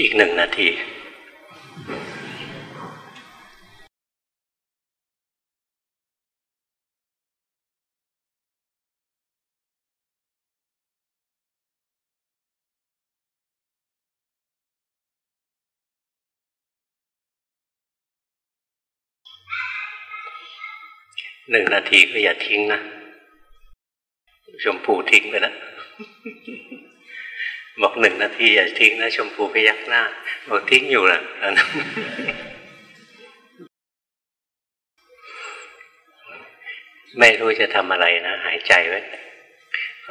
อีกหนึ่งนาทีหนึ่งนาทีก็อย่าทิ้งนะ ชมพูทิ้งไปแล้ว บอกหนึ่งนาทีอย่าทิ้งนะชมพูพยักหน้าบอกทิ้งอยู่แหละไม่รู้จะทำอะไรนะ หายใจไว้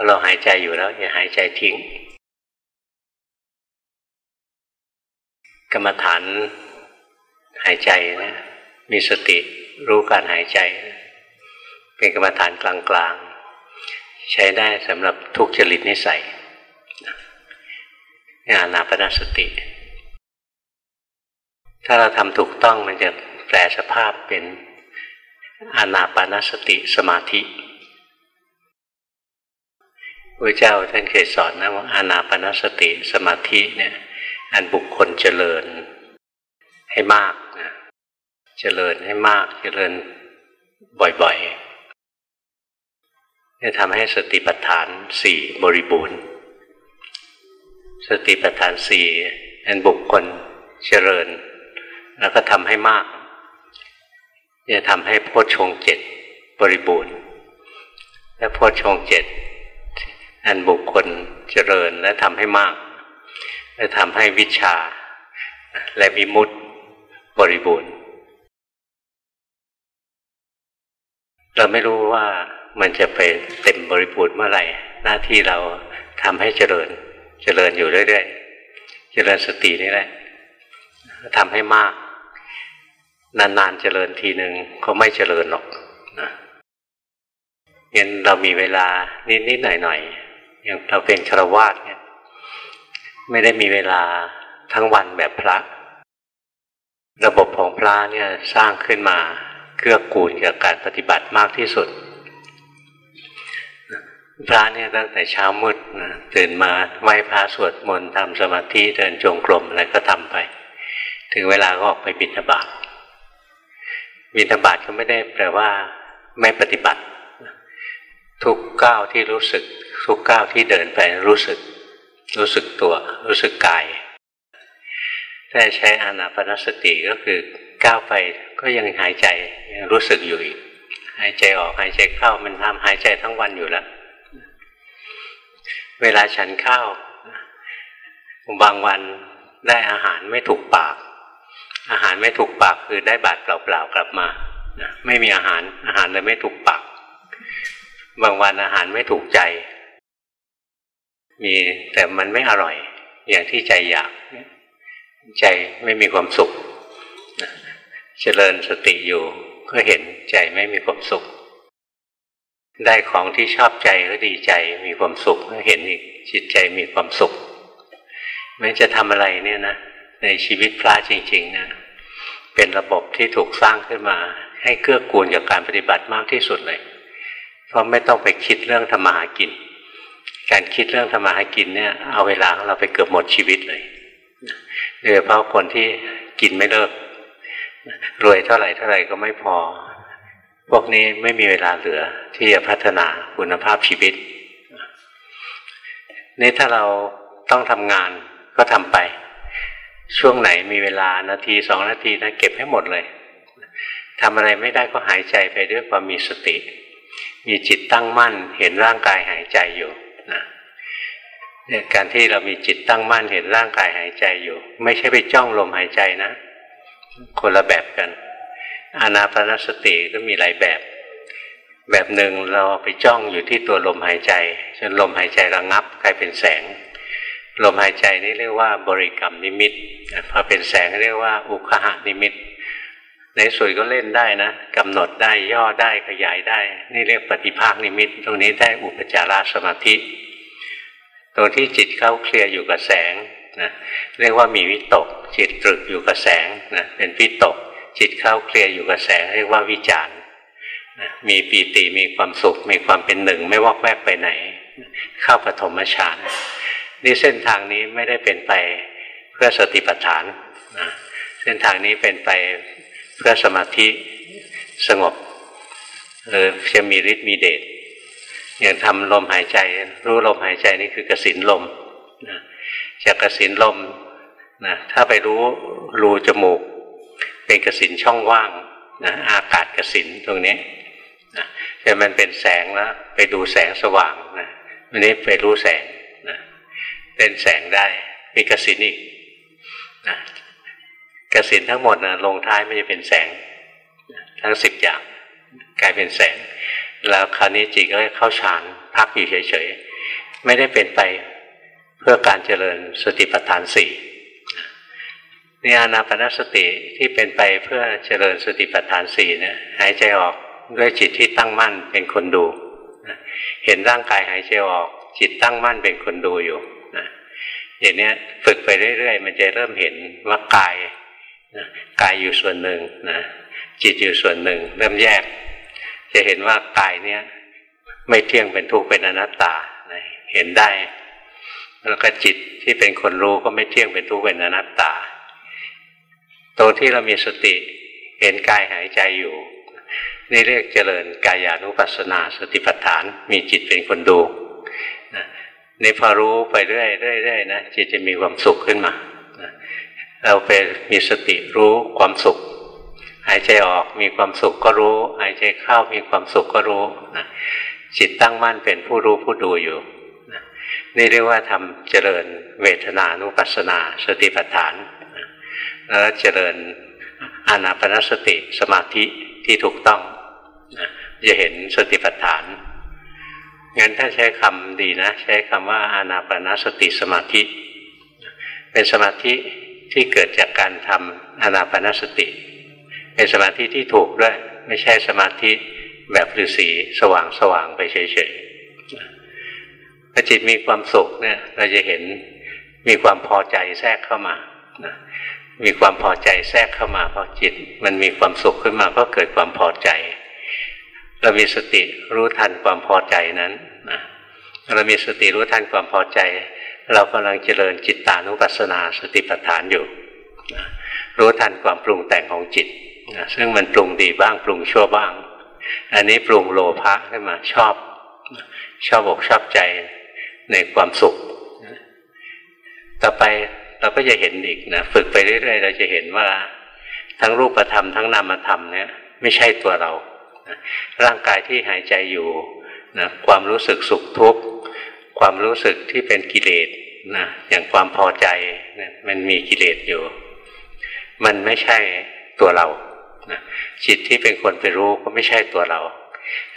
เราหายใจอยู่แล้ว อย่าหายใจทิ้ง กรรมฐานหายใจนะมีสติรู้การหายใจ เป็นกรรมฐานกลางๆ ใช้ได้สำหรับทุกจริตนิสัย งานนาปนสติ ถ้าเราทำถูกต้องมันจะแปลสภาพเป็นอานาปานสติสมาธิพระเจ้าท่านเคยสอนนะว่าอานาปนสติสมาธิเนี่ย อันบุคคลเจริญให้มากนะเจริญให้มากเจริญบ่อยๆจะทำให้สติปัฏฐานสี่บริบูรณ์ สติปัฏฐานสี่อันบุคคลเจริญ แล้วก็ทำให้มากจะทำให้โพชฌงเจ็ดบริบูรณ์ และโพชฌงเจ็ดอันบุคคลเจริญและทำให้มาก และทำให้วิชา และวิมุตติบริบูรณ์ เราไม่รู้ว่ามันจะไปเต็มบริบูรณ์เมื่อไหร่ หน้าที่เราทำให้เจริญ เจริญอยู่เรื่อยๆ เจริญสตินี่แหละทำให้มาก นานๆเจริญทีหนึ่งก็ไม่เจริญหรอกนะงั้นเรามีเวลานิดๆหน่อยๆอย่างเราเป็นครวาสเนี่ย ไม่ได้มีเวลาทั้งวันแบบพระ ระบบของพระเนี่ยสร้างขึ้นมาเกื้อกูลกับการปฏิบัติมากที่สุด พระเนี่ยตั้งแต่เช้ามืดนะตื่นมาไหว้พระสวดมนต์ทำสมาธิเดินจงกรมอะไรก็ทำไป ถึงเวลาก็ออกไปบิณฑบาตบิณฑบาตก็ไม่ได้แปลว่าไม่ปฏิบัติ ทุกก้าวที่รู้สึก ทุกก้าวที่เดินไปรู้สึก รู้สึกตัว รู้สึกกายถ้าใช้อานาปนสติก็คือก้าวไปก็ยังหายใจยังรู้สึกอยู่อีกหายใจออกหายใจเข้ามันทำหายใจทั้งวันอยู่แล้ว เวลาฉันข้าวบางวันได้อาหารไม่ถูกปาก อาหารไม่ถูกปากคือได้บาดเปล่าๆกลับมาไม่มีอาหารอาหารเลยไม่ถูกปาก บางวันอาหารไม่ถูกใจ มีแต่มันไม่อร่อย อย่างที่ใจอยาก ใจไม่มีความสุขเจริญสติอยู่ก็เห็นใจไม่มีความสุข ได้ของที่ชอบใจก็ดีใจมีความสุขเห็นอีกจิตใจมีความสุขแม้จะทำอะไรเนี่ยนะในชีวิตพระจริงๆนะเป็นระบบที่ถูกสร้างขึ้นมา ให้เกื้อกูลกับการปฏิบัติมากที่สุดเลย เพราะไม่ต้องไปคิดเรื่องธรรมาหากิน การคิดเรื่องธรรมาหากินเนี่ย เอาเวลาของเราไปเกือบหมดชีวิตเลยโดยเฉพาะคนที่กินไม่เลิกรวยเท่าไหร่เท่าไหร่ก็ไม่พอ พวกนี้ไม่มีเวลาเหลือที่จะพัฒนาคุณภาพชีวิตนี่ถ้าเราต้องทำงานก็ทำไป ช่วงไหนมีเวลานาทีสองนาทีนะเก็บให้หมดเลยทำอะไรไม่ได้ก็หายใจไปด้วยความมีสติ มีจิตตั้งมั่น เห็นร่างกายหายใจอยู่นะเนี่ยการที่เรามีจิตตั้งมั่นเห็นร่างกายหายใจอยู่ ไม่ใช่ไปจ้องลมหายใจนะ คนละแบบกัน อานาปนสติก็มีหลายแบบ แบบหนึ่งเราไปจ้องอยู่ที่ตัวลมหายใจจนลมหายใจระงับกลายเป็นแสง ลมหายใจนี่เรียกว่าบริกรรมนิมิตพอเป็นแสงเรียกว่าอุคหะนิมิต ในส่วนก็เล่นได้นะกำหนดได้ย่อได้ขยายได้ นี่เรียกปฏิภาคนิมิต ตรงนี้ได้อุปจารสมาธิตรงที่จิตเข้าเคลียร์อยู่กับแสงนะเรียกว่ามีวิตก จิตตรึกอยู่กับแสงนะเป็นวิตก จิตเข้าเคลียร์อยู่กับแสงเรียกว่าวิจารณ์มีปีติมีความสุข มีความเป็นหนึ่งไม่วอกแวกไปไหน เข้าปฐมฌานนี่เส้นทางนี้ไม่ได้เป็นไปเพื่อสติปัฏฐานนะเส้นทางนี้เป็นไปเพื่อสมาธิสงบหรือจะมีฤทธิ์มีเดชอย่างทำลมหายใจ รู้ลมหายใจนี่คือกสินลมนะจากกสินลมนะถ้าไปรู้รูจมูก เป็นกสินช่องว่างนะอากาศกสินตรงนี้นะแต่มันเป็นแสงแล้วไปดูแสงสว่างนะวันนี้ไปรู้แสงนะเป็นแสงได้มีกสินอีกนะกสินทั้งหมดนะลงท้ายไม่จะเป็นแสงทั้งสิบอย่างกลายเป็นแสง แล้วคราวนี้จิตก็เข้าฌานพักอยู่เฉยๆ ไม่ได้เป็นไปเพื่อการเจริญสติปัฏฐานสี่ นี่อานาปนสติที่เป็นไปเพื่อเจริญสติปัฏฐานสี่เนี่ยหายใจออกด้วยจิตที่ตั้งมั่นเป็นคนดู เห็นร่างกายหายใจออก จิตตั้งมั่นเป็นคนดูอยู่นะอย่างนี้ฝึกไปเรื่อยๆ มันจะเริ่มเห็นว่ากายนะกายอยู่ส่วนหนึ่งนะจิตอยู่ส่วนหนึ่ง เริ่มแยก จะเห็นว่ากายเนี้ยไม่เที่ยงเป็นทุกข์เป็นอนัตตานะเห็นได้ แล้วก็จิตที่เป็นคนรู้ก็ไม่เที่ยงเป็นทุกข์เป็นอนัตตา ตรงที่เรามีสติเห็นกายหายใจอยู่ นี่เรียกเจริญกายานุปัสสนาสติปัฏฐานมีจิตเป็นคนดูนี่พอรู้ไปเรื่อยๆนะจิตจะมีความสุขขึ้นมาเราไปมีสติรู้ความสุข หายใจออกมีความสุขก็รู้ หายใจเข้ามีความสุขก็รู้นะจิตตั้งมั่นเป็นผู้รู้ผู้ดูอยู่นี่เรียกว่าทำเจริญเวทนานุปัสสนา สติปัฏฐาน แล้วเจริญอานาปนสติสมาธิที่ถูกต้องนะจะเห็นสติปัฏฐานงั้นถ้าใช้คำดีนะ ใช้คำว่าอานาปนสติสมาธิ เป็นสมาธิที่เกิดจากการทำอานาปนสติ เป็นสมาธิที่ถูกด้วย ไม่ใช่สมาธิแบบฤาษีสว่างสว่างไปเฉยๆพอจิตมีความสุขเนี่ย เราจะเห็นมีความพอใจแทรกเข้ามา มีความพอใจแทรกเข้ามาพอจิต มันมีความสุขขึ้นมาก็เกิดความพอใจ เรามีสติรู้ทันความพอใจนั้นนะเรามีสติรู้ทันความพอใจ เรากำลังเจริญจิตตานุปัสสนาสติปัฏฐานอยู่นะรู้ทันความปรุงแต่งของจิตนะซึ่งมันปรุงดีบ้างปรุงชั่วบ้าง อันนี้ปรุงโลภะขึ้นมาชอบ ชอบอกชอบใจในความสุข ต่อไป เราก็จะเห็นอีกนะฝึกไปเรื่อยๆ เราจะเห็นว่า ทั้งรูปธรรมทั้งนามธรรมเนี่ยไม่ใช่ตัวเรานะร่างกายที่หายใจอยู่นะความรู้สึกสุขทุกข์ความรู้สึกที่เป็นกิเลสนะอย่างความพอใจนะมันมีกิเลสอยู่ มันไม่ใช่ตัวเรานะจิตที่เป็นคนไปรู้ก็ไม่ใช่ตัวเรา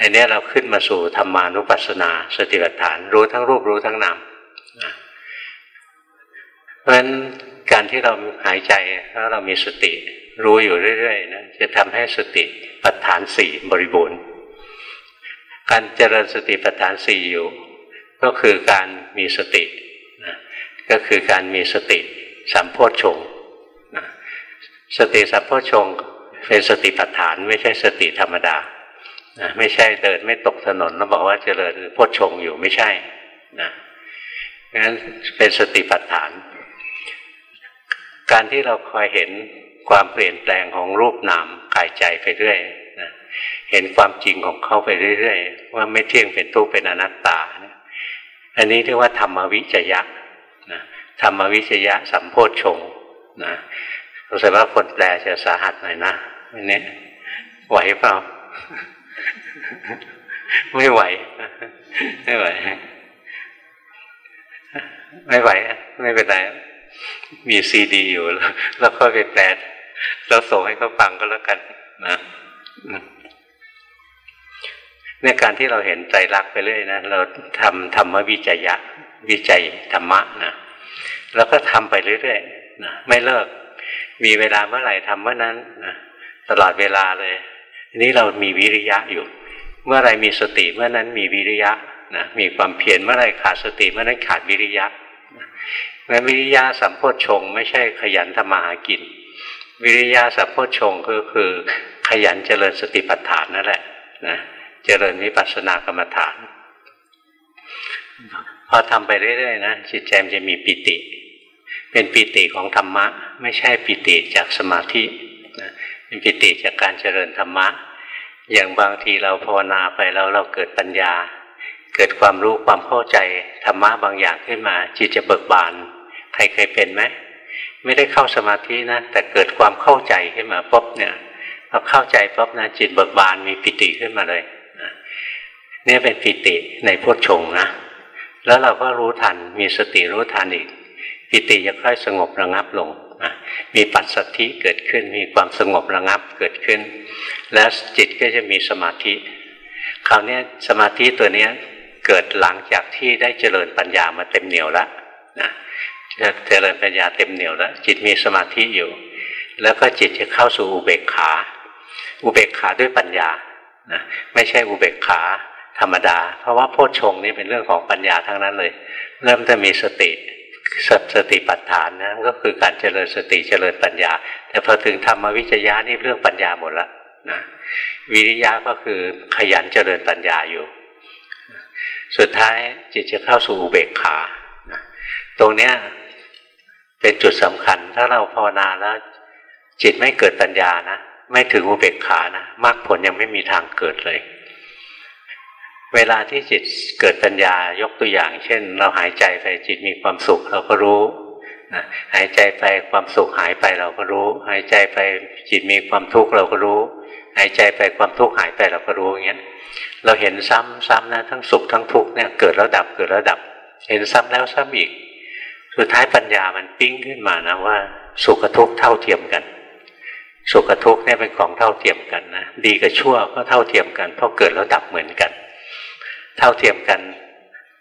อันนี้เราขึ้นมาสู่ธรรมานุปัสสนา สติปัฏฐาน รู้ทั้งรูปรู้ทั้งนามนะ ราะฉะนั้นการที่เราหายใจแล้วเรามีสติ รู้อยู่เรื่อยๆนะจะทำให้สติปัฏฐานสี่บริบูรณ์ การเจริญสติปัฏฐานสี่อยู่ ก็คือการมีสตินะก็คือการมีสติสัมโพชฌงนะสติสัมโพชฌงเป็นสติปัฏฐานไม่ใช่สติธรรมดานะไม่ใช่เดินไม่ตกถนนแล้วบอกว่าเจริญโพชฌงอยู่ไม่ใช่นะงั้นเป็นสติปัฏฐาน การที่เราคอยเห็นความเปลี่ยนแปลงของรูปนามกายใจไปเรื่อยนะเห็นความจริงของเขาไปเรื่อยๆ ว่าไม่เที่ยงเป็นทุกข์เป็นอนัตตานะอันนี้เรียกว่าธรรมวิจยะนะธรรมวิจยะสัมโพชฌงนะรู้สึกว่าคนแปลจะสาหัสหน่อยนะอันนี้ไหวเปล่า ไม่ไหว ไม่ไหว ไม่ไหว ไม่เป็นไร มีซีดีอยู่แล้วแล้วก็ไปแปลแล้วส่งให้เขาฟังก็แล้วกันนะในการที่เราเห็นใจรักไปเรื่อยนะเราทำธรรมวิจัยะวิจัยธรรมะนะแล้วก็ทำไปเรื่อยๆนะไม่เลิก มีเวลาเมื่อไหร่ทำเมื่อนั้นนะตลอดเวลาเลยนี้เรามีวิริยะอยู่ เมื่อไรมีสติเมื่อนั้นมีวิริยะนะมีความเพียรเมื่อไรขาดสติเมื่อนั้นขาดวิริยะ แม้วิริยะสัมโพชฌงไม่ใช่ขยันทำมาหากิน วิริยะสัมโพชฌงก็คือขยันเจริญสติปัฏฐานนั่นแหละนะเจริญวิปัสสนากรรมฐาน พอทำไปเรื่อยๆนะจิตใจมันจะมีปิติ เป็นปิติของธรรมะ ไม่ใช่ปิติจากสมาธิเป็นปิติจากการเจริญธรรมะ อย่างบางทีเราภาวนาไปแล้วเราเกิดปัญญา เกิดความรู้ความเข้าใจธรรมะบางอย่างขึ้นมา จิตจะเบิกบาน ใครเคยเป็นไหมไม่ได้เข้าสมาธินะแต่เกิดความเข้าใจขึ้นมาปุ๊บเนี่ยพอเข้าใจปุ๊บนะจิตเบิกบานมีปิติขึ้นมาเลยเนี่ยเป็นปิติในพุทธชงนะแล้วเราก็รู้ทันมีสติรู้ทันอีก ปิติจะค่อยสงบระงับลงมีปัสสัทธิเกิดขึ้นมีความสงบระงับเกิดขึ้น แล้วจิตก็จะมีสมาธิคราวนี้สมาธิตัวนี้ เกิดหลังจากที่ได้เจริญปัญญามาเต็มเหนียวแล้วนะเจริญปัญญาเต็มเหนียวแล้ว จิตมีสมาธิอยู่ แล้วก็จิตจะเข้าสู่อุเบกขา อุเบกขาด้วยปัญญานะไม่ใช่อุเบกขาธรรมดา เพราะว่าโพชฌงนี่เป็นเรื่องของปัญญาทั้งนั้นเลย เริ่มจะมีสติสสติปัฏฐานนะก็คือการเจริญสติเจริญปัญญา แต่พอถึงธรรมวิจยะนี่เรื่องปัญญาหมดแล้วนะวิริยะก็คือขยันเจริญปัญญาอยู่ สุดท้ายจิตจะเข้าสู่อุเบกขา ตรงเนี้ยเป็นจุดสำคัญ ถ้าเราภาวนาแล้ว จิตไม่เกิดปัญญานะ ไม่ถึงอุเบกขานะมรรคผลยังไม่มีทางเกิดเลย เวลาที่จิตเกิดปัญญายกตัวอย่าง เช่น เราหายใจไปจิตมีความสุขเราก็รู้นะหายใจไปความสุขหายไปเราก็รู้ หายใจไปจิตมีความทุกข์เราก็รู้ หายใจไปความทุกข์หายไปเราก็รู้อย่างเงี้ยเราเห็นซ้ำๆนะทั้งสุขทั้งทุกข์เนี่ยเกิดแล้วดับเกิดแล้วดับ เห็นซ้ำแล้วซ้ำอีก สุดท้ายปัญญามันปิ้งขึ้นมานะว่า สุขกับทุกข์เท่าเทียมกัน สุขกับทุกข์เนี่ยเป็นของเท่าเทียมกันนะดีกับชั่วก็เท่าเทียมกันเพราะเกิดแล้วดับเหมือนกัน เท่าเทียมกัน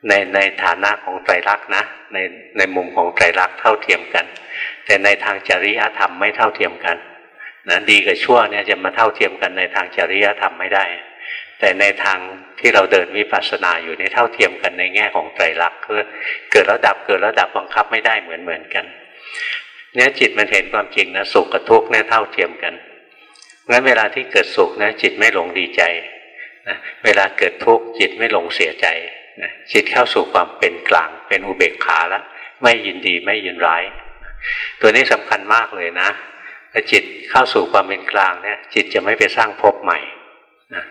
ในในฐานะของไตรลักษณ์นะในในมุมของไตรลักษณ์เท่าเทียมกัน แต่ในทางจริยธรรมไม่เท่าเทียมกัน นะดีกับชั่วเนี่ยจะมาเท่าเทียมกันในทางจริยธรรมไม่ได้ แต่ในทางที่เราเดินวิปัสสนาอยู่ในเท่าเทียมกันในแง่ของไตรลักษณ์คือเกิดแล้วดับเกิดแล้วดับบังคับไม่ได้เหมือนเหมือนกันเนี่ยจิตมันเห็นความจริงนะสุขกับทุกข์เนี่ยเท่าเทียมกันงั้นเวลาที่เกิดสุขนะจิตไม่หลงดีใจนะเวลาเกิดทุกข์จิตไม่หลงเสียใจนะจิตเข้าสู่ความเป็นกลาง เป็นอุเบกขาแล้วไม่ยินดีไม่ยินร้าย ตัวนี้สำคัญมากเลยนะ ถ้าจิตเข้าสู่ความเป็นกลางเนี่ย จิตจะไม่ไปสร้างภพใหม่นะ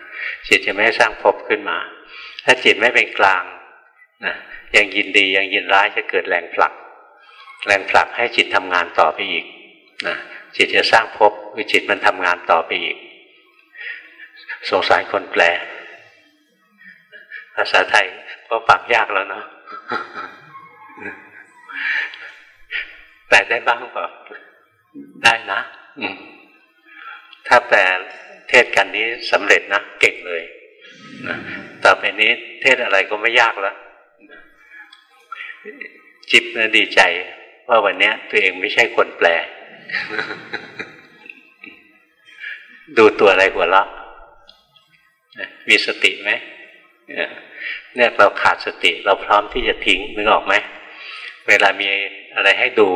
จิตจะไม่สร้างภพขึ้นมา ถ้าจิตไม่เป็นกลางนะยังยินดียังยินร้ายจะเกิดแรงผลัก แรงผลักให้จิตทำงานต่อไปอีกนะจิตจะสร้างภพวิจิตมันทำงานต่อไปอีก สงสารคนแปล ภาษาไทยก็ปากยากแล้วเนาะแปลได้บ้างเปล่าได้นะ ถ้าแปลเทศกันนี้สำเร็จนะเก่งเลยต่อไปนี้เทศอะไรก็ไม่ยากแล้วจิบนะดีใจ ว่าวันนี้ตัวเองไม่ใช่คนแปล ดูตัวอะไรหัวเราะมีสติไหมเนี่ยเราขาดสติ เราพร้อมที่จะทิ้งนึกออกไหม เวลามีอะไรให้ดู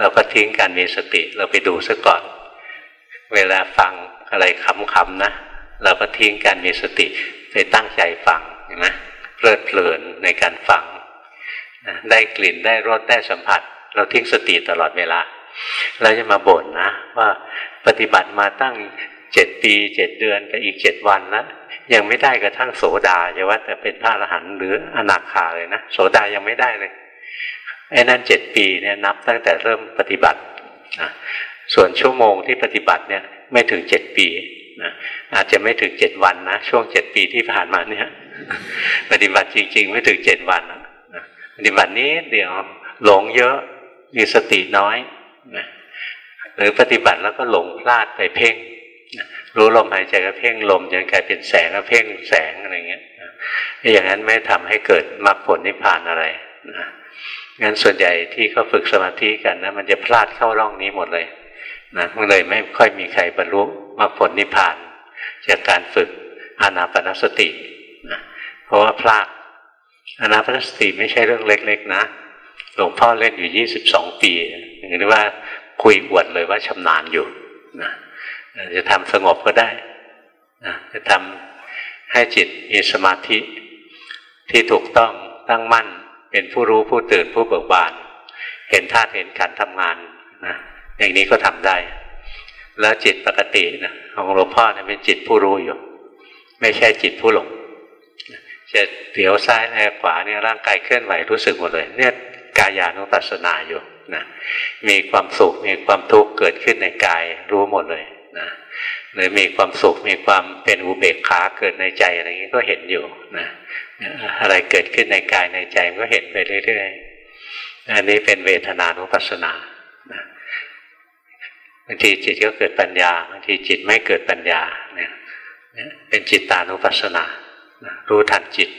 เราก็ทิ้งการมีสติ เราไปดูซะก่อน เวลาฟังอะไรคำๆนะ เราก็ทิ้งการมีสติไปตั้งใจฟังเห็นไหมเพลิดเพลินในการฟังได้กลิ่นได้รสได้สัมผัส เราทิ้งสติตลอดเวลา เราจะมาบ่นนะ ว่าปฏิบัติมาตั้งเจ็ดปีเจ็ดเดือนกับอีกเจ็ดวันแล้วยังไม่ได้กระทั่งโสดาจะว่าแต่เป็นพระอรหันต์หรืออนาคาเลยนะโสดายังไม่ได้เลย ไอ้นั่นเจ็ดปีเนี่ยนับตั้งแต่เริ่มปฏิบัตินะส่วนชั่วโมงที่ปฏิบัติเนี่ยไม่ถึงเจ็ดปีนะอาจจะไม่ถึงเจ็ดวันนะช่วงเจ็ดปีที่ผ่านมาเนี่ยปฏิบัติจริง ๆ ไม่ถึงเจ็ดวันนะปฏิบัตินี้เดี๋ยวหลงเยอะมีสติน้อยนะหรือปฏิบัติแล้วก็หลงพลาดไปเพ่งรู้ลมหายใจก็เพ่งลมจนกลายเป็นแสงก็เพ่งแสงอะไรเงี้ยอย่างนั้นไม่ทำให้เกิดมรรคผลนิพพานอะไรนะ งั้นส่วนใหญ่ที่เขาฝึกสมาธิกันนะมันจะพลาดเข้าร่องนี้หมดเลยนะมันเลยไม่ค่อยมีใครบรรลุมรรคผลนิพพาน จากการฝึกอานาปนสตินะเพราะว่าพลาดอานาปนสติไม่ใช่เรื่องเล็ก ๆ นะหลวงพ่อเล่นอยู่ยี่สิบสองปีหรือว่าคุยอวดเลยว่าชำนาญอยู่นะจะทำสงบก็ได้นะจะทำให้จิตมีสมาธิที่ถูกต้องตั้งมั่น เป็นผู้รู้ผู้ตื่นผู้เบิกบาน เห็นธาตุเห็นขันทำงานนะอย่างนี้ก็ทำได้ แล้วจิตปกตินะของหลวงพ่อเนี่ยเป็นจิตผู้รู้อยู่ ไม่ใช่จิตผู้หลงจะเดี๋ยวซ้ายแลขวาเนี่ยร่างกายเคลื่อนไหวรู้สึกหมดเลย เนี่ยกายานุปัสสนาอยู่นะมีความสุขมีความทุกข์เกิดขึ้นในกายรู้หมดเลย นะหรือมีความสุขมีความเป็นอุเบกขาเกิดในใจอะไรอย่างนี้ก็เห็นอยู่นะอะไรเกิดขึ้นในกายในใจก็เห็นไปเรื่อยๆอันนี้เป็นเวทนานุปัสสนาะบางทีจิตก็เกิดปัญญาบางทีจิตไม่เกิดปัญญาเนี่ยเป็นจิตตานุปัสสนารู้ทันจิต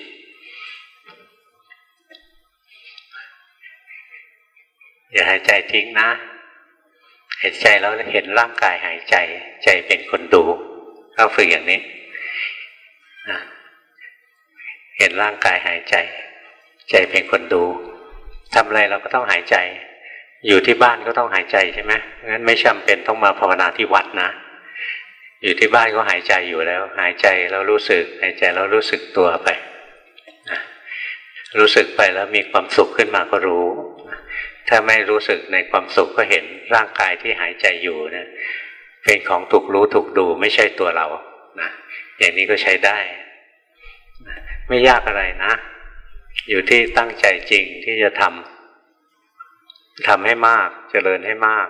อย่าหายใจทิ้งนะ หายใจแล้วเห็นร่างกายหายใจ ใจเป็นคนดูก็ฝึกอย่างนี้นะเห็นร่างกายหายใจ ใจเป็นคนดูทำอะไรเราก็ต้องหายใจ อยู่ที่บ้านก็ต้องหายใจใช่ไหมงั้นไม่จำเป็นต้องมาภาวนาที่วัดนะ อยู่ที่บ้านก็หายใจอยู่แล้ว หายใจแล้วรู้สึก หายใจแล้วรู้สึกตัวไปรู้สึกไปแล้วมีความสุขขึ้นมาก็รู้ ถ้าไม่รู้สึกในความสุขก็เห็นร่างกายที่หายใจอยู่นะเป็นของถูกรู้ถูกดูไม่ใช่ตัวเรานะอย่างนี้ก็ใช้ได้ไม่ยากอะไรนะ อยู่ที่ตั้งใจจริงที่จะทำทำให้มากจเจริญให้มาก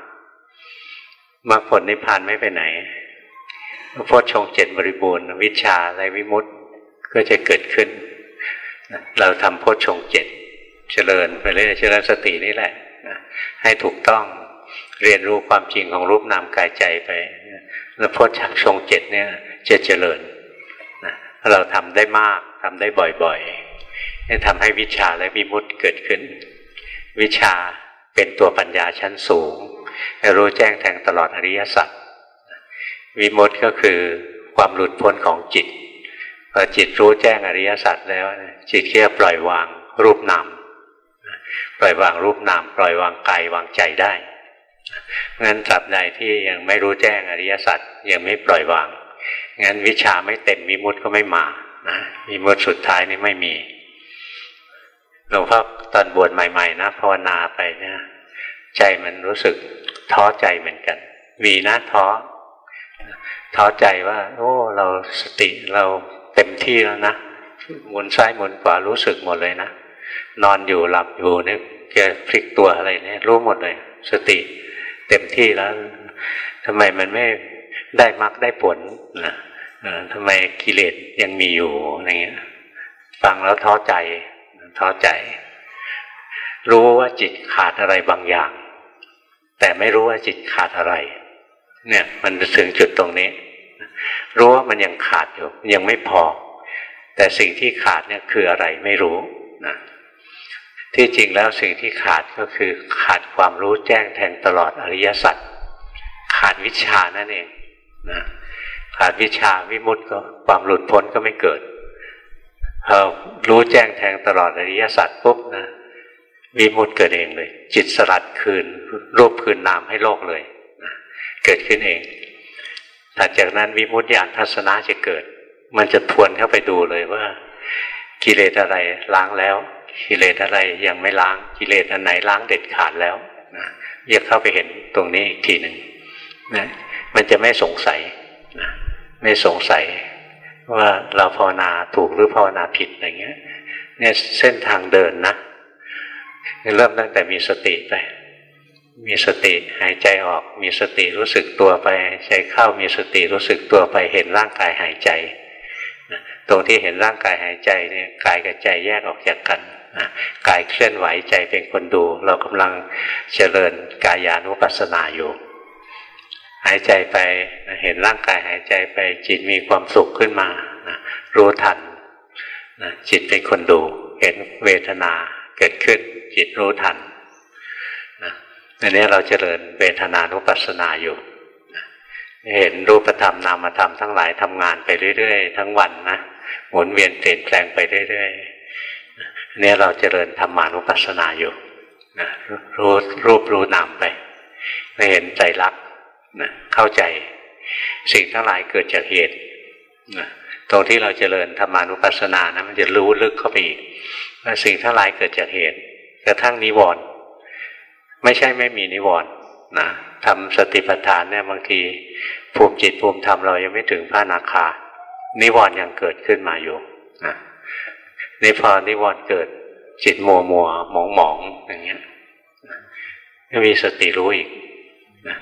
มรรคผลนิพพานไม่ไปไหนโพชฌงเจ็ดบริบูรณ์ วิชาและวิมุตต์ก็จะเกิดขึ้น เราทำโพชฌงเจ็ดเจริญไปเรื่อยเจริญสตินี่แหละ ให้ถูกต้องเรียนรู้ความจริงของรูปนามกายใจไปแล้วโพชงเจ็ดเนี่ยจะเจริญเราทำได้มากทำได้บ่อยๆให้ทำให้วิชาและวิมุตต์เกิดขึ้น วิชาเป็นตัวปัญญาชั้นสูงรู้แจ้งแทงตลอดอริยสัจวิมุตต์ก็คือความหลุดพ้นของจิตพอจิตรู้แจ้งอริยสัจแล้วจิตก็ปล่อยวางรูปนาม ปล่อยวางรูปนามปล่อยวางกายวางใจได้งั้นตราบใดที่ยังไม่รู้แจ้งอริยสัจยังไม่ปล่อยวาง งั้นวิชาไม่เต็มวิมุตต์ก็ไม่มานะวิมุตต์สุดท้ายนี่ไม่มีหลวงพ่อตอนบวชใหม่ ๆ นะภาวนาไปเนี่ยใจมันรู้สึกท้อใจเหมือนกัน มีนะท้อท้อใจว่า โอ้ เราสติเราเต็มที่แล้วนะหมุนซ้ายหมุนขวารู้สึกหมดเลยนะ นอนอยู่หลับอยู่เนี่ยแกพลิกตัวอะไรเนี่ยรู้หมดเลย สติ เต็มที่แล้วทำไมมันไม่ได้มรรคได้ผลนะทำไมกิเลสยังมีอยู่อะไรเงี้ยฟังแล้วท้อใจท้อใจ รู้ว่าจิตขาดอะไรบางอย่าง แต่ไม่รู้ว่าจิตขาดอะไร เนี่ย มันถึงจุดตรงนี้ รู้ว่ามันยังขาดอยู่ ยังไม่พอ แต่สิ่งที่ขาดเนี่ยคืออะไรไม่รู้นะ ที่จริงแล้วสิ่งที่ขาดก็คือขาดความรู้แจ้งแทงตลอดอริยสัจขาดวิชานั่นเองนะขาดวิชาวิมุตต์ก็ความหลุดพ้นก็ไม่เกิดพอรู้แจ้งแทงตลอดอริยสัจปุ๊บนะวิมุตต์เกิดเองเลย จิตสลัดคืนรูปคืนนามให้โลกเลยเกิดขึ้นเองหลังจากนั้นวิมุตติญาณทัศนะจะเกิด มันจะทวนเข้าไปดูเลยว่า กิเลสอะไรล้างแล้ว กิเลสอะไรยังไม่ล้างกิเลสอันไหนล้างเด็ดขาดแล้วนะเรียกเข้าไปเห็นตรงนี้อีกทีหนึ่งนะมันจะไม่สงสัยนะไม่สงสัยว่าเราภาวนาถูกหรือภาวนาผิดอะไรเงี้ยเนี่ยเส้นทางเดินนะเริ่มตั้งแต่มีสติไป มีสติหายใจออก มีสติรู้สึกตัวไปใจเข้ามีสติรู้สึกตัวไปเห็นร่างกายหายใจ ตรงที่เห็นร่างกายหายใจเนี่ยกายกับใจแยกออกจากกัน กายเคลื่อนไหวใจเป็นคนดู เรากำลังเจริญกายานุปัสสนาอยู่ หายใจไปเห็นร่างกายหายใจไปจิตมีความสุขขึ้นมารู้ทันจิตเป็นคนดู เห็นเวทนาเกิดขึ้น จิตรู้ทันอันนี้เราเจริญเวทนานุปัสสนาอยู่เห็นรูปธรรมนามธรรมทั้งหลายทำงานไปเรื่อย ๆ ทั้งวันนะหมุนเวียนเปลี่ยนแปลงไปเรื่อย ๆ อันนี้เราเจริญธรรมานุปัสสนาอยู่นะรู้รูปรู้นามไปไม่เห็นใจรักนะเข้าใจ สิ่งทั้งหลายเกิดจากเหตุนะตรงที่เราเจริญธรรมานุปัสสนานะมันจะรู้ลึกเข้าไปอีกว่าสิ่งทั้งหลายเกิดจากเหตุกระทั่งนิวรณ์ไม่ใช่ไม่มีนิวรณ์นะทำสติปัฏฐานเนี่ยบางทีภูมิจิตภูมิธรรมเรายังไม่ถึงพระนาคานิวรณ์ยังเกิดขึ้นมาอยู่นะ นี่พอนิวรณ์เกิดจิตมัวมัวหมองหมองอย่างเงี้ยไม่มีสติรู้อีกนะ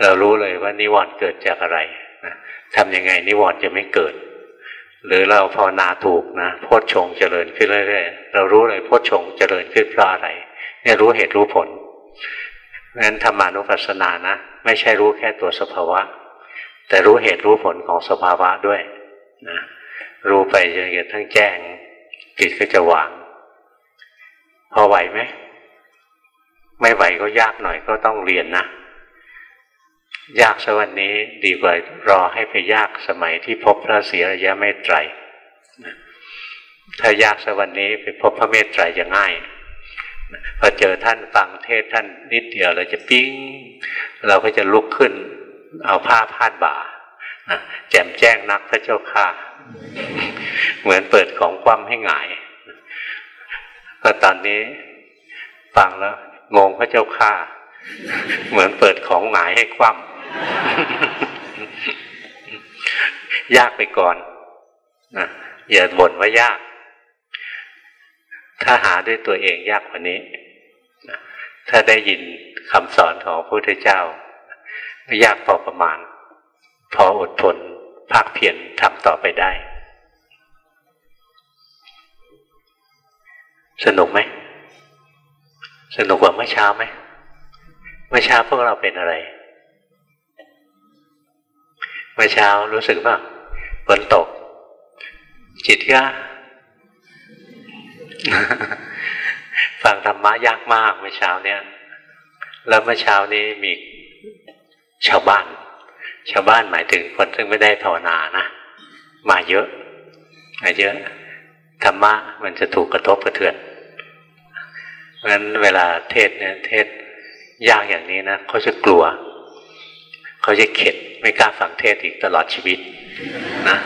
เรารู้เลยว่านิวรณ์เกิดจากอะไรนะทำยังไงนิวรณ์จะไม่เกิด หรือเราภาวนาถูกนะโพชฌงเจริญขึ้นเรื่อยๆเรารู้เลยโพชฌงเจริญขึ้นเพราะอะไร เนี่ยรู้เหตุรู้ผลงั้นธรรมานุปัสสนานะ ไม่ใช่รู้แค่ตัวสภาวะ แต่รู้เหตุรู้ผลของสภาวะด้วยนะรู้ไปจนกระทั่งแจ้ง จิตก็จะวาง พอไหวไหม ไม่ไหวก็ยากหน่อยก็ต้องเรียนนะ ยากสักวันนี้ดีกว่ารอให้ไปยากสมัยที่พบพระศรีอริยะเมตไตรถ้ายากสักวันนี้ไปพบพระเมตไตรจะง่ายพอเจอท่านฟังเทศท่านนิดเดียวเราจะปิ้ง เราก็จะลุกขึ้น เอาผ้าพาดบ่าแจมแจ้งนักพระเจ้าข้า เหมือนเปิดของคว่ำให้หงายก็ตอนนี้ฟังแล้วงงพระเจ้าข้าเหมือนเปิดของหงายให้คว่ำยากไปก่อนนะอย่าบ่นว่ายาก ถ้าหาด้วยตัวเองยากกว่านี้ ถ้าได้ยินคำสอนของพระพุทธเจ้าไม่ยากพอประมาณ พออดทนภาคเพียรทำต่อไปได้ สนุกไหม สนุกกว่าเมื่อเช้าไหม เมื่อเช้าพวกเราเป็นอะไร เมื่อเช้ารู้สึกว่าฝนตก จิตก็ฟังธรรมะยากมากเมื่อเช้าเนี้ยแล้วเมื่อเช้านี้มีชาวบ้าน ชาวบ้านหมายถึงคนซึ่งไม่ได้ภาวนานะ มาเยอะมาเยอะธรรมะมันจะถูกกระทบกระเทือน เพราะฉะนั้นเวลาเทศเนี่ยเทศยากอย่างนี้นะเขาจะกลัว เขาจะเข็ดไม่กล้าฟังเทศอีกตลอดชีวิตนะ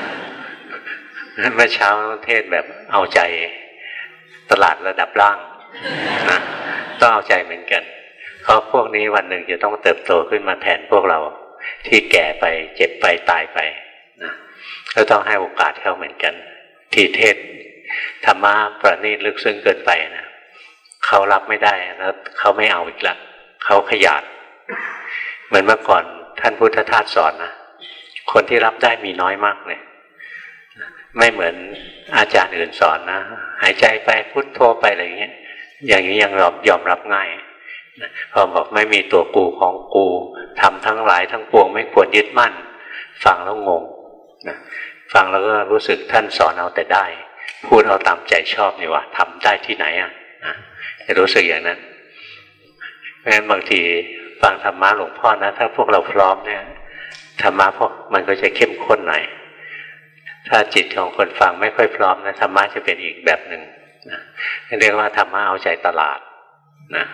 เมื่อเช้าเทศแบบเอาใจตลาดระดับล่างนะต้องเอาใจเหมือนกันเพราะพวกนี้วันหนึ่งจะต้องเติบโตขึ้นมาแทนพวกเรา ที่แก่ไปเจ็บไปตายไปนะก็ต้องให้โอกาสเขาเหมือนกัน ที่เทศธรรมะประณีตลึกซึ้งเกินไปนะ เขารับไม่ได้แล้วเขาไม่เอาอีกละเขาขยาดเหมือนเมื่อก่อนท่านพุทธทาสสอนนะคนที่รับได้มีน้อยมากเลยไม่เหมือนอาจารย์อื่นสอนนะหายใจไปพุทโธไปอะไรเงี้ย อย่างนี้ยังยอมรับง่ายพอบอกไม่มีตัวกูของกูทำทั้งหลายทั้งปวงไม่ควรยึดมั่น ฟังแล้วงงนะฟังแล้วก็รู้สึกท่านสอนเอาแต่ได้ พูดเอาตามใจชอบนี่วะทำได้ที่ไหนอะจะ รู้สึกอย่างนั้นเพราะฉะนั้นบางทีฟังธรรมะหลวงพ่อนะ ถ้าพวกเราพร้อมเนี่ยธรรมะพวกมันก็จะเข้มข้นหน่อยถ้าจิตของคนฟังไม่ค่อยพร้อมนะธรรมะจะเป็นอีกแบบหนึ่งนะเรียกว่าธรรมะเอาใจตลาดนะ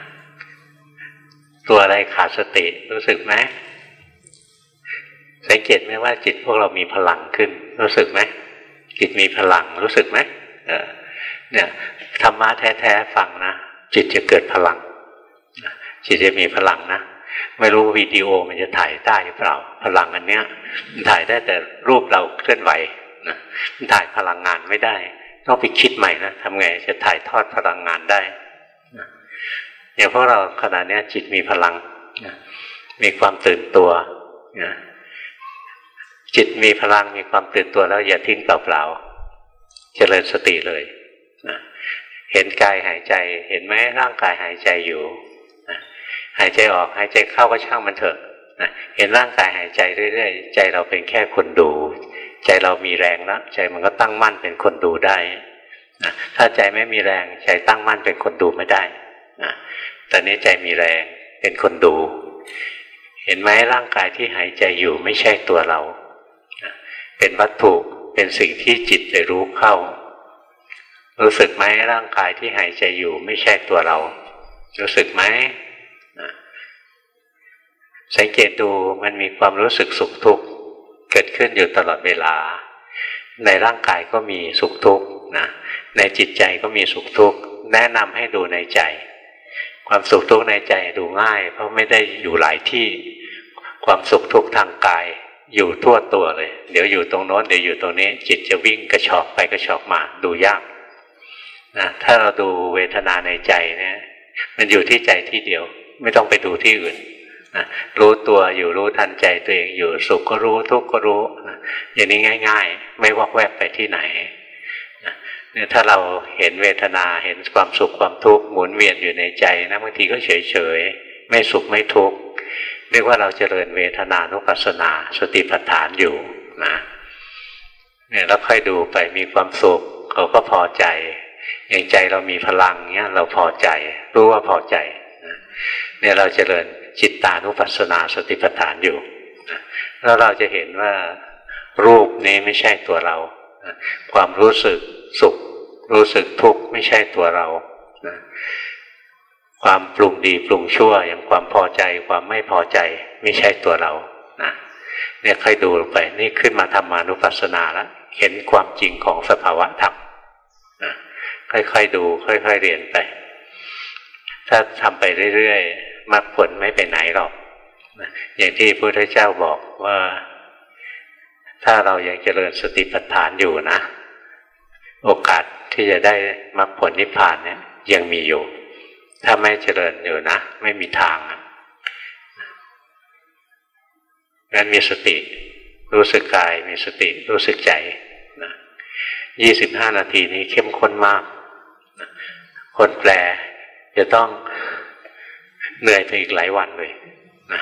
ตัวอะไรขาดสติรู้สึกไหมสังเกตไหมว่าจิตพวกเรามีพลังขึ้น รู้สึกไหมจิตมีพลังรู้สึกไหมเออเนี่ยธรรมะแท้ๆฟังนะ จิตจะเกิดพลัง จิตจะมีพลังนะไม่รู้วิดีโอมันจะถ่ายได้หรือเปล่า พลังอันเนี้ยมันถ่ายได้แต่รูปเราเคลื่อนไหวนะถ่ายพลังงานไม่ได้ต้องไปคิดใหม่นะทำไงจะถ่ายทอดพลังงานได้อย่างพวกเราขณะนี้จิตมีพลังมีความตื่นตัวจิตมีพลังมีความตื่นตัวแล้วอย่าทิ้งเปล่าๆเจริญสติเลยนะ เห็นกายหายใจ เห็นไหมร่างกายหายใจอยู่นะหายใจออกหายใจเข้าก็ช่างมันเถอะนะเห็นร่างกายหายใจเรื่อยๆ ใจเราเป็นแค่คนดู ใจเรามีแรงแล้วใจมันก็ตั้งมั่นเป็นคนดูได้นะถ้าใจไม่มีแรงใจตั้งมั่นเป็นคนดูไม่ได้นะตอนนี้ใจมีแรงเป็นคนดู เห็นไหมร่างกายที่หายใจอยู่ไม่ใช่ตัวเรา เป็นวัตถุเป็นสิ่งที่จิตได้รู้เข้า รู้สึกไหมร่างกายที่หายใจอยู่ไม่ใช่ตัวเรา รู้สึกไหมสังเกตดูมันมีความรู้สึกสุขทุกข์เกิดขึ้นอยู่ตลอดเวลา ในร่างกายก็มีสุขทุกข์นะในจิตใจก็มีสุขทุกข์แนะนำให้ดูในใจ ความสุขทุกข์ในใจดูง่าย เพราะไม่ได้อยู่หลายที่ ความสุขทุกข์ทางกายอยู่ทั่วตัวเลย เดี๋ยวอยู่ตรงโน้นเดี๋ยวอยู่ตรงนี้ จิตจะวิ่งกระชอกไปกระชอกมาดูยาก นะถ้าเราดูเวทนาในใจเนี่ย มันอยู่ที่ใจที่เดียว ไม่ต้องไปดูที่อื่นนะรู้ตัวอยู่รู้ทันใจตัวเองอยู่สุขก็รู้ทุกข์ก็รู้นะอย่างนี้ง่าย ๆ ไม่วอกแวกไปที่ไหนเนี่ยถ้าเราเห็นเวทนาเห็นความสุขความทุกข์หมุนเวียนอยู่ในใจนะบางทีก็เฉยเฉยไม่สุขไม่ทุกข์เรียกว่าเราเจริญเวทนานุปัสสนาสติปัฏฐานอยู่นะเนี่ยแล้วค่อยดูไปมีความสุขเขาก็พอใจ อย่างใจเรามีพลังเนี่ยเราพอใจรู้ว่าพอใจเนี่ยเราเจริญจิตตานุปัสสนาสติปัฏฐานอยู่แล้วเราจะเห็นว่ารูปนี้ไม่ใช่ตัวเราความรู้สึกสุข รู้สึกทุกข์ไม่ใช่ตัวเราความปรุงดีปรุงชั่วอย่างความพอใจความไม่พอใจไม่ใช่ตัวเรานะเนี่ยค่อยดูลงไป นี่ขึ้นมาทำมานุปัสสนาแล้วเห็นความจริงของสภาวะธรรม ค่อยๆดู ค่อยๆเรียนไป ถ้าทำไปเรื่อยๆมรรคผลไม่ไปไหนหรอกอย่างที่พระพุทธเจ้าบอกว่า ถ้าเรายังเจริญสติปัฏฐานอยู่นะ โอกาสที่จะได้มรรคผลนิพพานเนี่ย ยังมีอยู่ ถ้าไม่เจริญอยู่นะ ไม่มีทางงั้นมีสติ รู้สึกกาย มีสติรู้สึกใจนะยี่สิบห้านาทีนี้เข้มข้นมาก คนแปลจะต้องเหนื่อยไปอีกหลายวันเลยนะ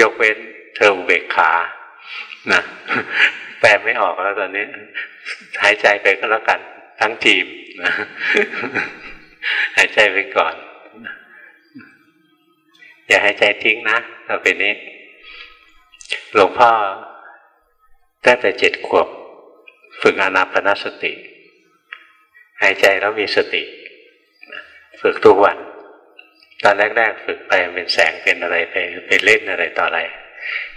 ยกเว้นเธออุเบกขานะแปลไม่ออกแล้วตอนนี้ หายใจไปก็แล้วกัน ทั้งทีมนะหายใจไปก่อน อย่าหายใจทิ้งนะต่อไปนี้ หลวงพ่อตั้งแต่เจ็ดขวบ ฝึกอนาปนสติ หายใจแล้วมีสติฝึกทุกวัน ตอนแรก ๆ ฝึกไปเป็นแสงเป็นอะไรไปไปเล่นอะไรต่ออะไร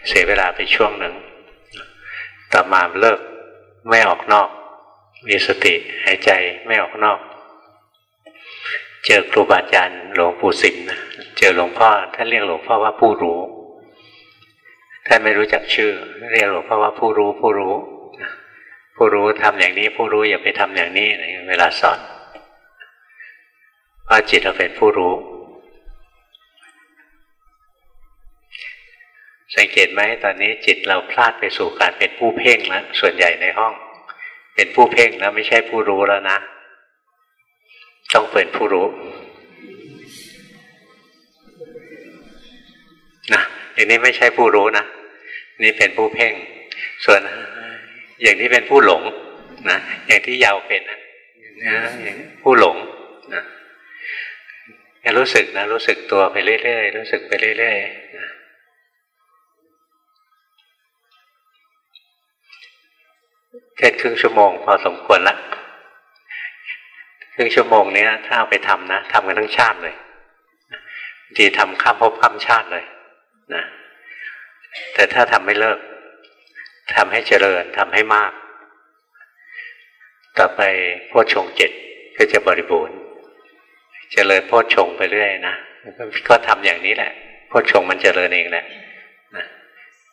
เสียเวลาไปช่วงหนึ่งต่อมาเลิกไม่ออกนอก มีสติหายใจไม่ออกนอก เจอครูบาอาจารย์หลวงปู่สิงห์นะเจอหลวงพ่อท่านเรียกหลวงพ่อว่าผู้รู้ท่านไม่รู้จักชื่อ เรียกหลวงพ่อว่าผู้รู้ผู้รู้ ผู้รู้ทำอย่างนี้ ผู้รู้อย่าไปทำอย่างนี้เวลาสอนว่าจิตเราเป็นผู้รู้ สังเกตไหมตอนนี้จิตเราพลาดไปสู่การเป็นผู้เพ่งแล้วส่วนใหญ่ในห้อง เป็นผู้เพ่งแล้วไม่ใช่ผู้รู้แล้วนะ ต้องเป็นผู้รู้นะอย่างนี้ไม่ใช่ผู้รู้นะ นี่เป็นผู้เพ่ง ส่วน อย่างที่เป็นผู้หลงนะอย่างที่ยาวเป็นนะผู้หลงนะรู้สึกนะ รู้สึกตัวไปเรื่อยๆรู้สึกไปเรื่อยๆนะเทศครึ่งชั่วโมงพอสมควรละครึ่งชั่วโมงนี้ถ้าเอาไปทำนะทำกันทั้งชาติเลยดีทำข้ามภพข้ามชาติเลยนะแต่ถ้าทำไม่เลิก ทำให้เจริญทำให้มาก ต่อไปโพชงเจ็ดก็จะบริบูรณ์ เจริญโพชฌงไปเรื่อยนะก็ทำอย่างนี้แหละโพชฌงมันเจริญเองแหละนะ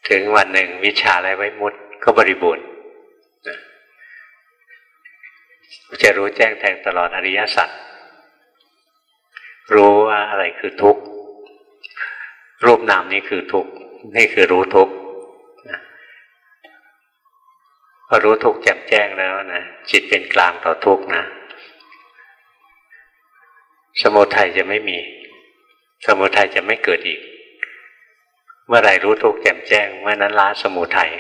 ถึงวันหนึ่งวิชาอะไรไว้มุดก็บริบูรณ์จะรู้แจ้งแทงตลอดอริยสัจรู้ว่าอะไรคือทุกข์รูปนามนี้คือทุกข์นี่คือรู้ทุกข์ พอรู้ทุกข์แจ่มแจ้งแล้วนะจิตเป็นกลางต่อทุกข์นะ สมุทัยจะไม่มี สมุทัยจะไม่เกิดอีก เมื่อไรรู้ทุกข์แจ่มแจ้ง เมื่อนั้นละสมุทัย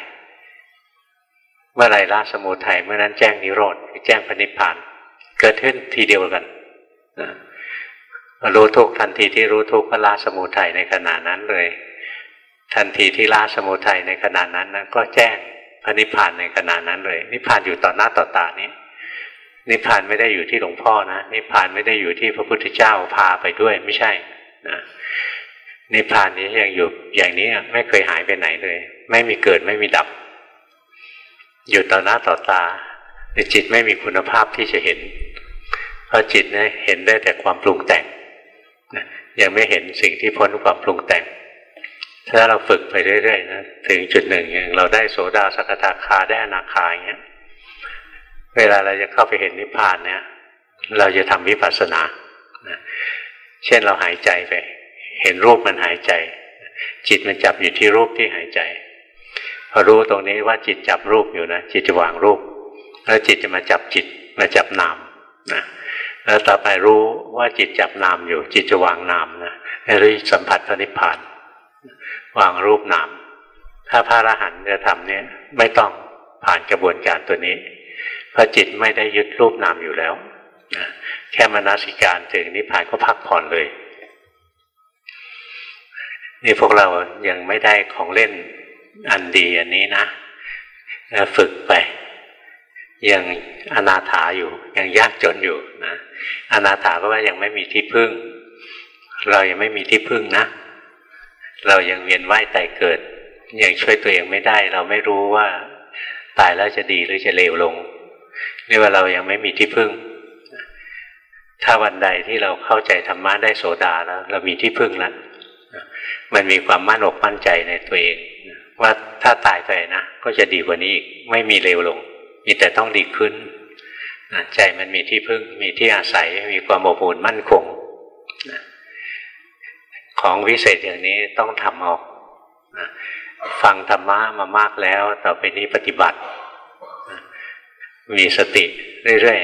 เมื่อไรละสมุทัยเมื่อนั้นแจ้งนิโรธแจ้งพระนิพพาน เกิดขึ้นทีเดียวกันรู้ทุกทันทีที่รู้ทุกก็ละสมุทัยในขณะนั้นเลย ทันทีที่ละสมุทัยในขณะนั้นนั้นก็แจ้ง ระนิพพานในขณะนั้นเลย นิพพานอยู่ต่อหน้าต่อตานี้นิพพานไม่ได้อยู่ที่หลวงพ่อนะนิพพานไม่ได้อยู่ที่พระพุทธเจ้าพาไปด้วยไม่ใช่นะนิพพานนี้ยังอยู่อย่างนี้ไม่เคยหายไปไหนเลย ไม่มีเกิดไม่มีดับ อยู่ต่อหน้าต่อตาแต่จิตไม่มีคุณภาพที่จะเห็น เพราะจิตเนี่ยเห็นได้แต่ความปรุงแต่งยังไม่เห็นสิ่งที่พ้นความปรุงแต่ง ถ้าเราฝึกไปเรื่อยๆนะถึงจุดหนึ่งอย่างเราได้โสดาสกทาคาได้อนาคาอย่างเงี้ยเวลาเราจะเข้าไปเห็นนิพพานเนี่ย เราจะทำวิปัสสนาเช่นเราหายใจไป เห็นรูปมันหายใจ จิตมันจับอยู่ที่รูปที่หายใจพอรู้ตรงนี้ว่าจิตจับรูปอยู่นะจิตจะวางรูป แล้วจิตจะมาจับจิตมาจับนามนะแล้วต่อไปรู้ว่าจิตจับนามอยู่ จิตจะวางนามนะให้รู้สัมผัสพระนิพพาน วางรูปนาม ถ้าพระอรหันต์จะทำเนี่ยไม่ต้องผ่านกระบวนการตัวนี้ เพราะจิตไม่ได้ยึดรูปนามอยู่แล้วนะแค่มนสิการถึงนิพพานก็พักผ่อนเลย นี่พวกเรายังไม่ได้ของเล่นอันดีอันนี้นะฝึกไป ยังอนาถาอยู่ยังยากจนอยู่นะอนาถาก็ว่ายังไม่มีที่พึ่ง เรายังไม่มีที่พึ่งนะ เรายังเวียนว่ายตายเกิด ยังช่วยตัวเองไม่ได้ เราไม่รู้ว่าตายแล้วจะดีหรือจะเลวลงเรียกว่าเรายังไม่มีที่พึ่ง ถ้าวันใดที่เราเข้าใจธรรมะได้โสดาแล้วเรามีที่พึ่งแล้วมันมีความมั่นอกมั่นใจในตัวเอง ว่าถ้าตายไปนะก็จะดีกว่านี้อีกไม่มีเลวลง มีแต่ต้องดีขึ้นใจมันมีที่พึ่งมีที่อาศัยมีความอบอุ่นมั่นคง ของวิเศษอย่างนี้ต้องทำออกฟังธรรมะมามากแล้ว ต่อไปนี้ปฏิบัติ มีสติเรื่อย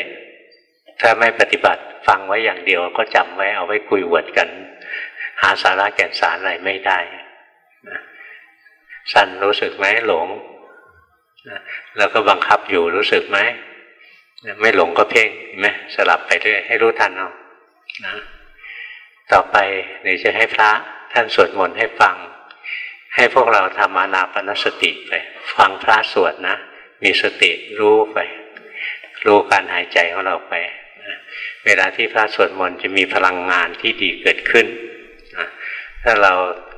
ๆ ถ้าไม่ปฏิบัติ ฟังไว้อย่างเดียวก็จำไว้เอาไว้คุยอวดกัน หาสาระแก่นสารอะไรไม่ได้สันรู้สึกไหมหลงแล้วก็บังคับอยู่รู้สึกไหม ไม่หลงก็เพ่งเห็นไหมสลับไปเรื่อยให้รู้ทันเอานะ ต่อไปเดี๋ยวจะให้พระท่านสวดมนต์ให้ฟัง ให้พวกเราทำอานาปนสติไป ฟังพระสวดนะ มีสติรู้ไป รู้การหายใจของเราไปเวลาที่พระสวดมนต์จะมีพลังงานที่ดีเกิดขึ้น ถ้าเรา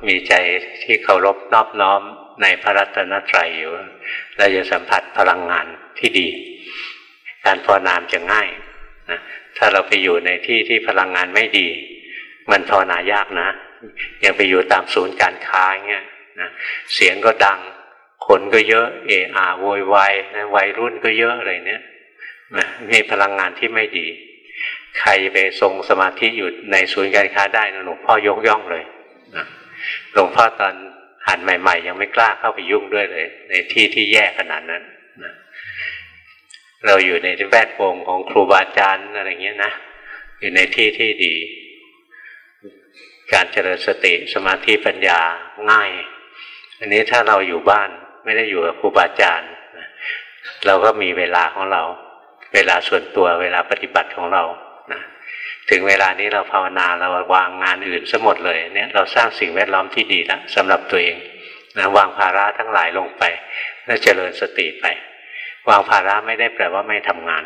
มีใจที่เคารพนอบน้อมในพระรัตนตรัยอยู่ เราจะสัมผัสพลังงานที่ดี การภาวนามจะง่ายนะถ้าเราไปอยู่ในที่ที่พลังงานไม่ดี มันภาวนายากนะย่างไปอยู่ตามศูนย์การค้าเงี้ยนะเสียงก็ดัง คนก็เยอะเออาโวยวายนะวัยรุ่นก็เยอะอะไรเนี้ยนะมีพลังงานที่ไม่ดี ใครไปทรงสมาธิอยู่ในศูนย์การค้าได้นะหลวงพ่อยกย่องเลยหลวงพ่อตอนหันใหม่ ๆ ยังไม่กล้าเข้าไปยุ่งด้วยเลย ในที่ที่แย่ขนาดนั้นนะเราอยู่ในแวดวงของครูบาอาจารย์อะไรเงี้ยนะอยู่ในที่ที่ดี การเจริญสติสมาธิปัญญาง่าย อันนี้ถ้าเราอยู่บ้านไม่ได้อยู่กับครูบาอาจารย์เราก็มีเวลาของเรา เวลาส่วนตัวเวลาปฏิบัติของเรานะถึงเวลานี้เราภาวนาเราวางงานอื่นซะหมดเลยเนี่ยเราสร้างสิ่งแวดล้อมที่ดีแล้วสำหรับตัวเองนะวางภาระทั้งหลายลงไปแล้วเจริญสติไป วางภาระไม่ได้แปลว่าไม่ทำงาน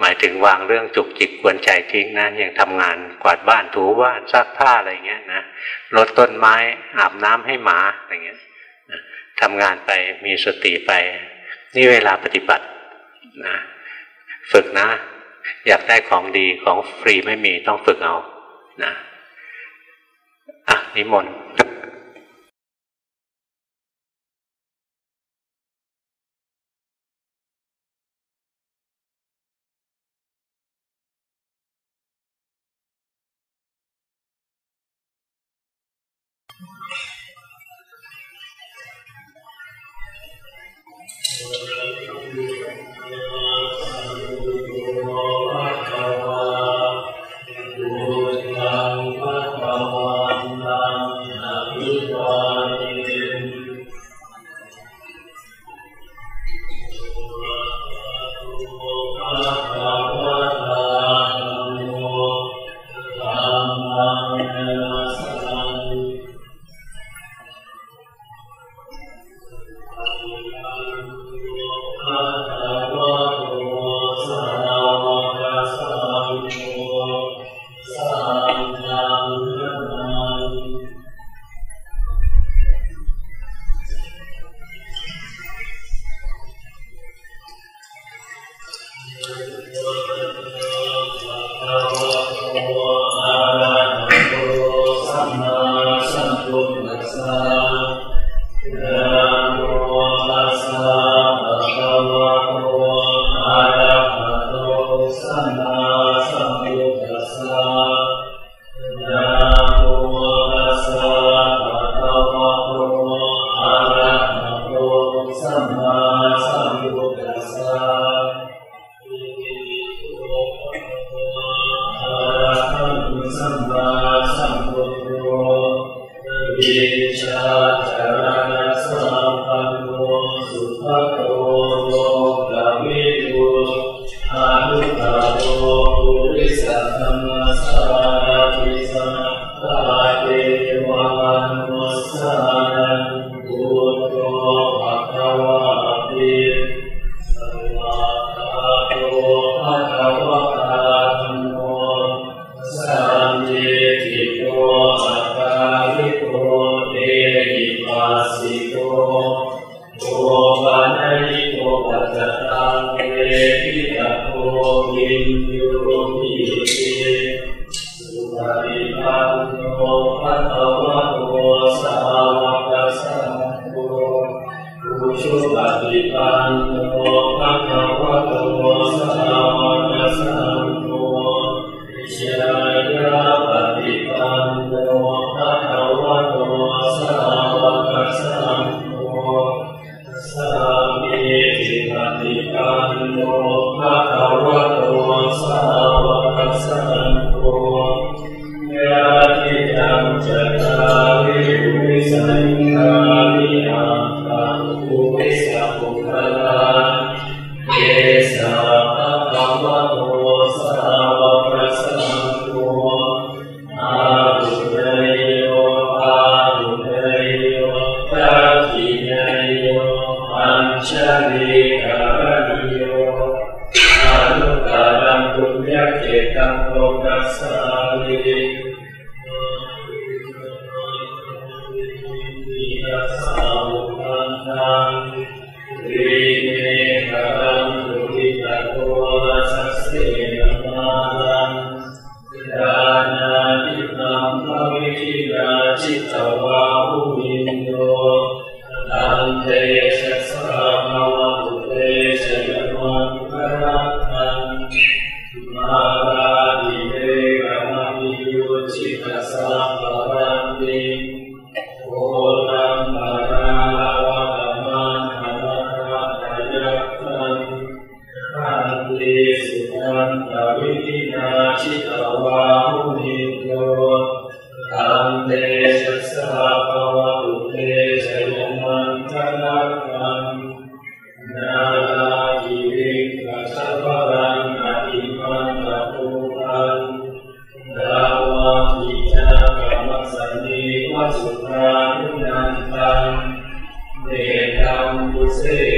หมายถึงวางเรื่องจุกจิกกวนใจทิ้งนะอยังทำงานกวาดบ้านถูบ้านซักผ้าอะไรเงี้ยนะรดต้นไม้อาบน้ำให้หมาอะไรเงี้ยทำงานไปมีสติไป นี่เวลาปฏิบัตินะฝึกนะ อยากได้ของดีของฟรีไม่มีต้องฝึกเอานะอะนิมนต์ ภะคะวะโตสาวกสัง Então, Deus.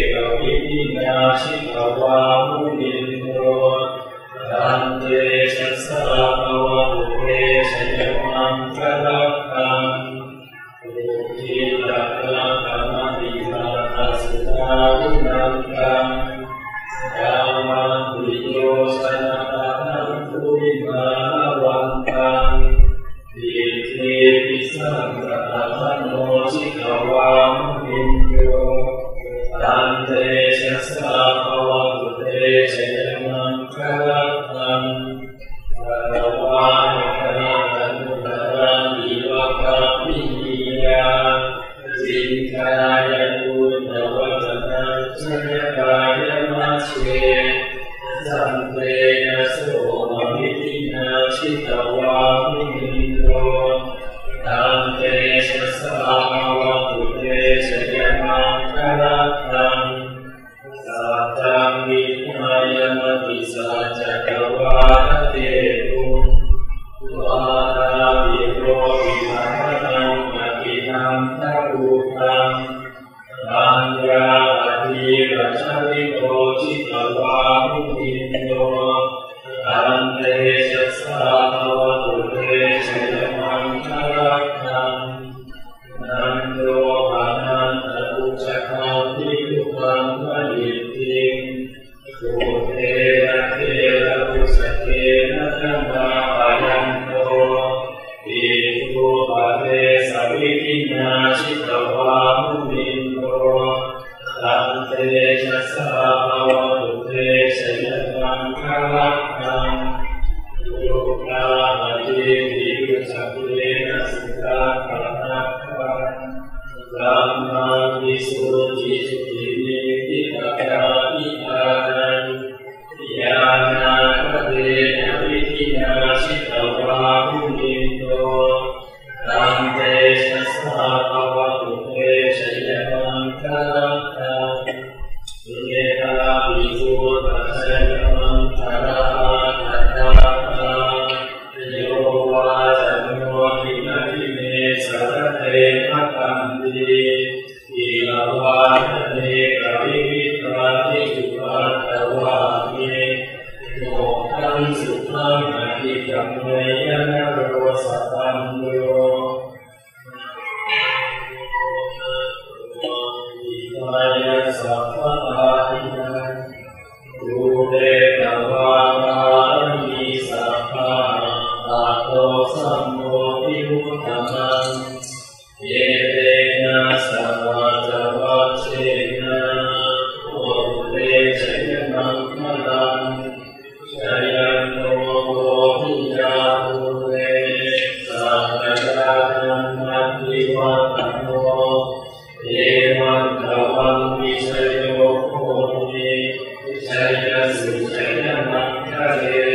Philippines, uh, သုအနမသရေ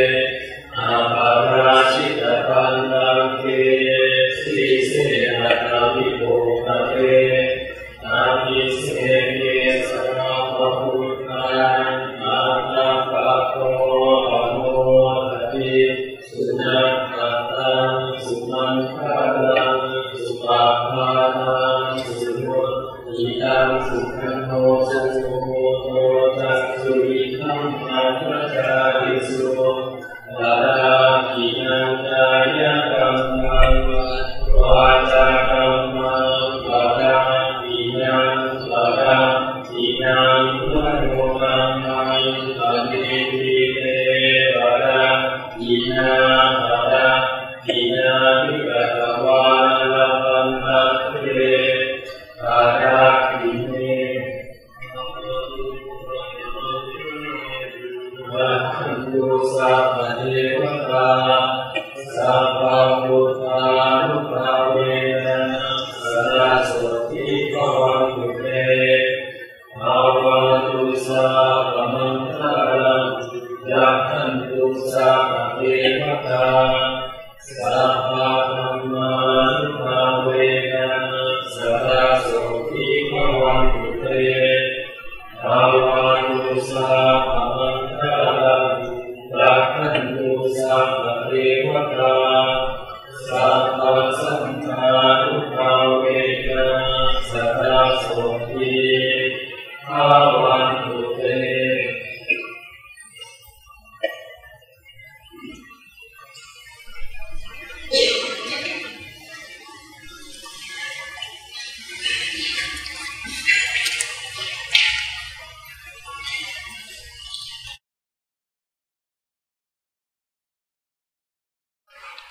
สุขีภาวันตุเต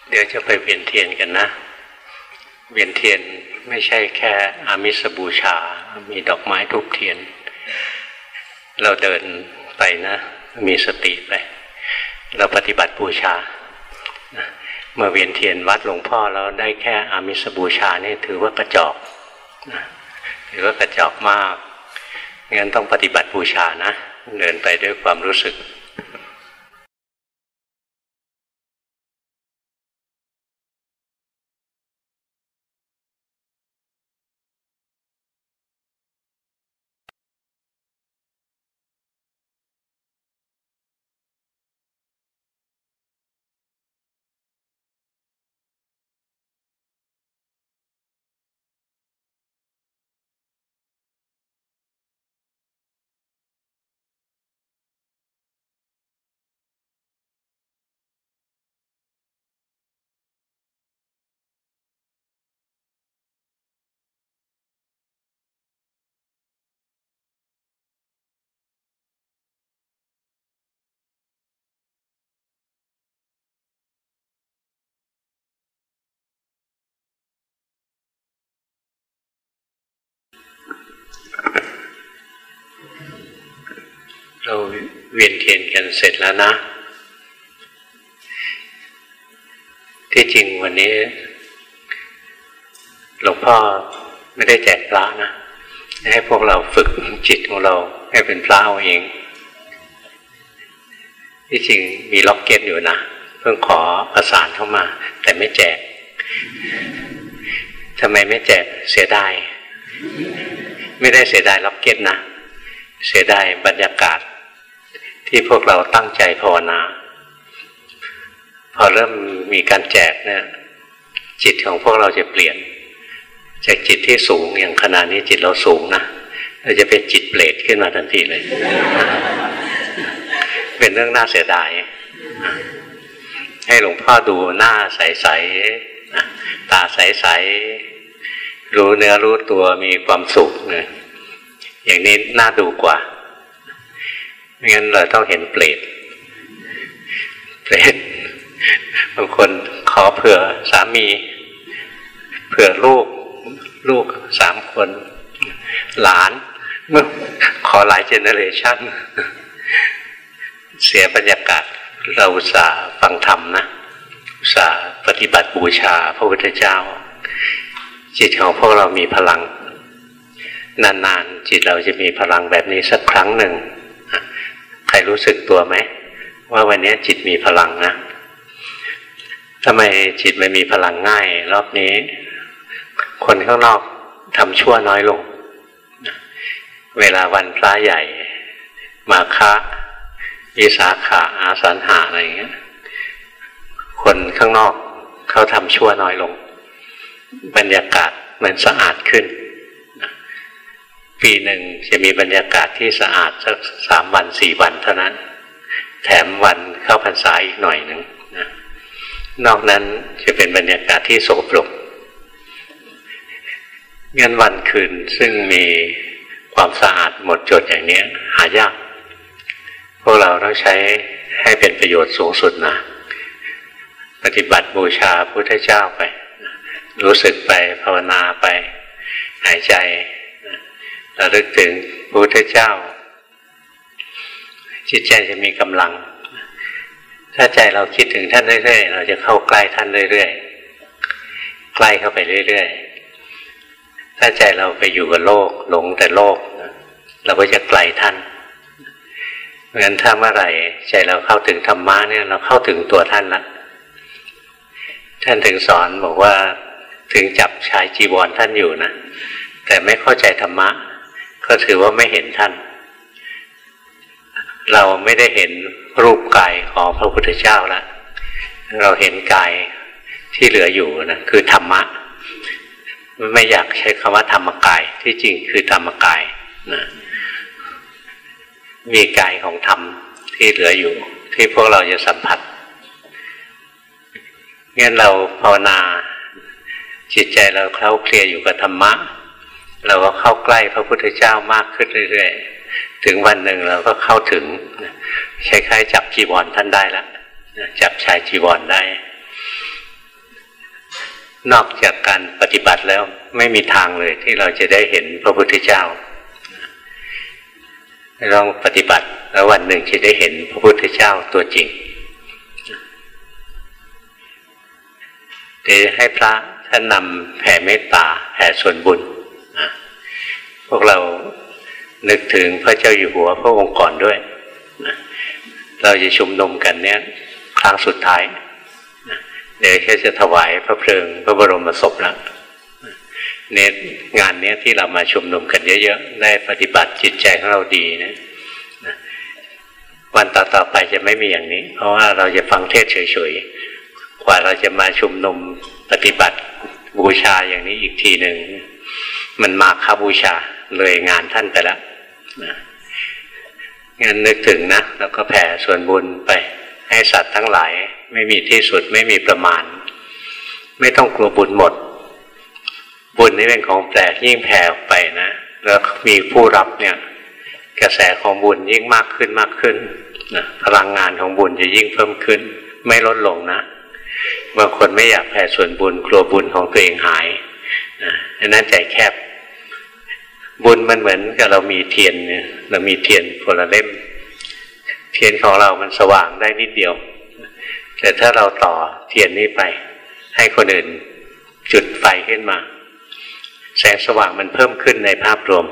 เดี๋ยวจะไปเวียนเทียนกันนะ เวียนเทียน ไม่ใช่แค่อามิสบูชา มีดอกไม้ทุบเทียน เราเดินไปนะ มีสติไป เราปฏิบัติบูชาเมื่อเวียนเทียนวัดหลวงพ่อเราได้แค่อามิสบูชานี่ถือว่ากระจอกถือว่ากระจอกมากงั้นต้องปฏิบัติบูชานะ เดินไปด้วยความรู้สึก เราเวียนเทียนกันเสร็จแล้วนะ ที่จริงวันนี้ หลวงพ่อไม่ได้แจกพระนะ ให้พวกเราฝึกจิตของเราให้เป็นพระเอาเอง ที่จริงมีล็อกเก็ตอยู่นะ เพิ่งขอประสานเข้ามา แต่ไม่แจกทำไมไม่แจกเสียดาย ไม่ได้เสียดายล็อกเก็ตนะ เสียดายบรรยากาศ ที่พวกเราตั้งใจภาวนา พอเริ่มมีการแจกเนี่ย จิตของพวกเราจะเปลี่ยน จากจิตที่สูงอย่างขณะนี้จิตเราสูงนะเราจะเป็นจิตเปรตขึ้นมาทันทีเลย เป็นเรื่องน่าเสียดาย ให้หลวงพ่อดูหน้าใสๆตาใสๆรู้เนื้อรู้ตัวมีความสุขเนี่ยอย่างนี้น่าดูกว่า ไม่งั้นเราต้องเห็นเปรตเปรตบางคนขอเผื่อสามี เผื่อลูก ลูกสามคน หลานเมื่อขอหลายเจเนเรชันเสียบรรยากาศเราสาฟังธรรมนะสาปฏิบัติบูชาพระพุทธเจ้า จิตของพวกเรามีพลัง นานๆ จิตเราจะมีพลังแบบนี้สักครั้งหนึ่ง รรู้สึกตัวไหมว่าวันนี้จิตมีพลังนะทำไมจิตมันมีพลังง่าย รอบนี้ คนข้างนอกทำชั่วน้อยลง เวลาวันพระใหญ่ มาคะวิสาขาอาสันหาอะไรอย่างเงี้ย คนข้างนอกเขาทำชั่วน้อยลง บรรยากาศมันสะอาดขึ้น ปีหนึ่งจะมีบรรยากาศที่สะอาดสักสามวันสี่วันเท่านั้น แถมวันเข้าพรรษาอีกหน่อยหนึ่งนะนอกนั้นจะเป็นบรรยากาศที่โสโปรกงั้นวันคืนซึ่งมีความสะอาดหมดจดอย่างนี้หายาก พวกเราต้องใช้ให้เป็นประโยชน์สูงสุดนะปฏิบัติบูชาพุทธเจ้าไป รู้สึกไปภาวนาไป หายใจ ระลึกถึงพระพุทธเจ้า จิตใจจะมีกำลัง ถ้าใจเราคิดถึงท่านเรื่อยๆ เราจะเข้าใกล้ท่านเรื่อยๆ ใกล้เข้าไปเรื่อยๆ ถ้าใจเราไปอยู่กับโลกหลงแต่โลก เราก็จะไกลท่านเพราะฉะนั้นถ้าเมื่อไหร่ใจเราเข้าถึงธรรมะเนี่ย เราเข้าถึงตัวท่านละท่านถึงสอนบอกว่าถึงจับชายจีวรท่านอยู่นะ แต่ไม่เข้าใจธรรมะ ก็ถือว่าไม่เห็นท่าน เราไม่ได้เห็นรูปกายของพระพุทธเจ้าแล้วเราเห็นกายที่เหลืออยู่นะคือธรรมะ ไม่อยากใช้คำว่าธรรมกายที่จริงคือธรรมกายนะมีกายของธรรมที่เหลืออยู่ ที่พวกเราจะสัมผัสงั้นเราภาวนาจิตใจเราเคล้าเคลียอยู่กับธรรมะ เราก็เข้าใกล้พระพุทธเจ้ามากขึ้นเรื่อยๆ ถึงวันหนึ่งเราก็เข้าถึงคล้ายๆจับจีวรท่านได้แล้วจับชายจีวรได้ นอกจากการปฏิบัติแล้วไม่มีทางเลยที่เราจะได้เห็นพระพุทธเจ้าลองปฏิบัติแล้ววันหนึ่งจะได้เห็นพระพุทธเจ้าตัวจริงหรือให้พระท่านนำแผ่เมตตาแผ่ส่วนบุญ พวกเรานึกถึงพระเจ้าอยู่หัวพระองค์ก่อนด้วยเราจะชุมนุมกันเนี้ยครั้งสุดท้ายเดี๋ยวแค่จะถวายพระเพลิงพระบรมศพแล้วเน้นงานเนี้ยที่เรามาชุมนุมกันเยอะๆ ได้ปฏิบัติจิตใจของเราดีนะวันต่อๆไปจะไม่มีอย่างนี้ เพราะว่าเราจะฟังเทศเฉยๆ กว่าเราจะมาชุมนุมปฏิบัติบูชาอย่างนี้อีกทีหนึ่ง มันมาคาบูชาเลยงานท่านไปแล้วงั้นนึกถึงนะแล้วก็แผ่ส่วนบุญไป ให้สัตว์ทั้งหลาย ไม่มีที่สุดไม่มีประมาณ ไม่ต้องกลัวบุญหมด บุญนี่เป็นของแปลกยิ่งแผ่ออกไปนะแล้วมีผู้รับเนี่ยกระแสของบุญยิ่งมากขึ้นมากขึ้นนะพลังงานของบุญจะยิ่งเพิ่มขึ้น ไม่ลดลงนะบางคนไม่อยากแผ่ส่วนบุญกลัวบุญของตัวเองหายนะนั้นใจแคบ บุญมันเหมือนกับเรามีเทียนเนี่ย เรามีเทียนคนละเล่ม เทียนของเรามันสว่างได้นิดเดียว แต่ถ้าเราต่อเทียนนี้ไป ให้คนอื่นจุดไฟขึ้นมา แสงสว่างมันเพิ่มขึ้นในภาพรวม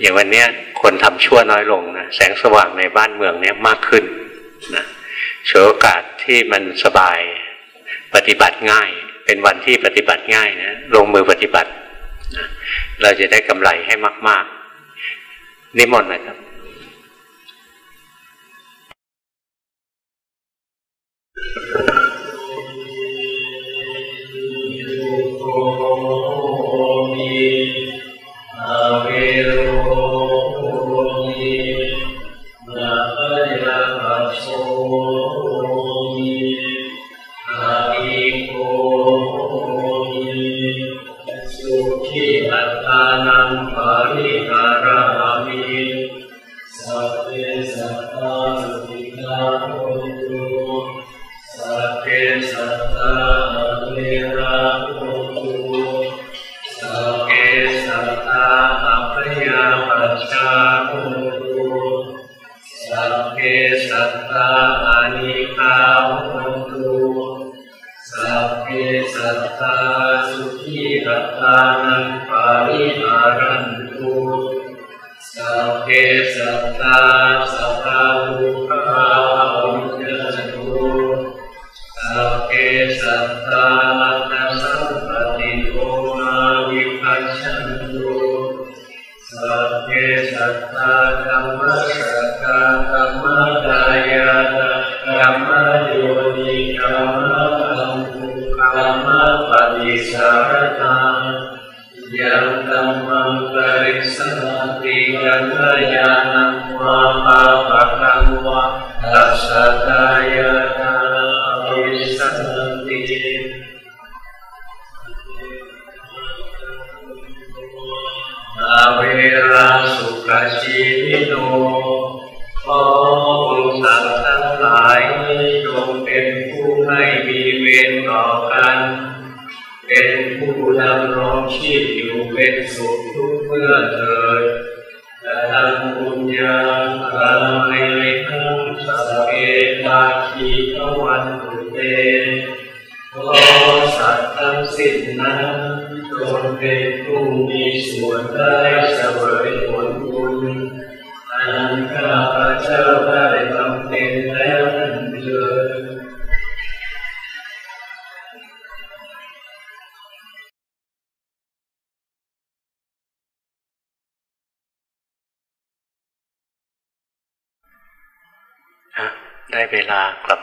อย่างวันนี้คนทำชั่วน้อยลงนะแสงสว่างในบ้านเมืองเนี้ยมากขึ้นนะฉวยโอกาสที่มันสบายปฏิบัติง่าย เป็นวันที่ปฏิบัติง่ายนะลงมือปฏิบัติ เราจะได้กำไรให้มาก ๆ นิมนต์นะครับ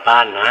บ้านนะ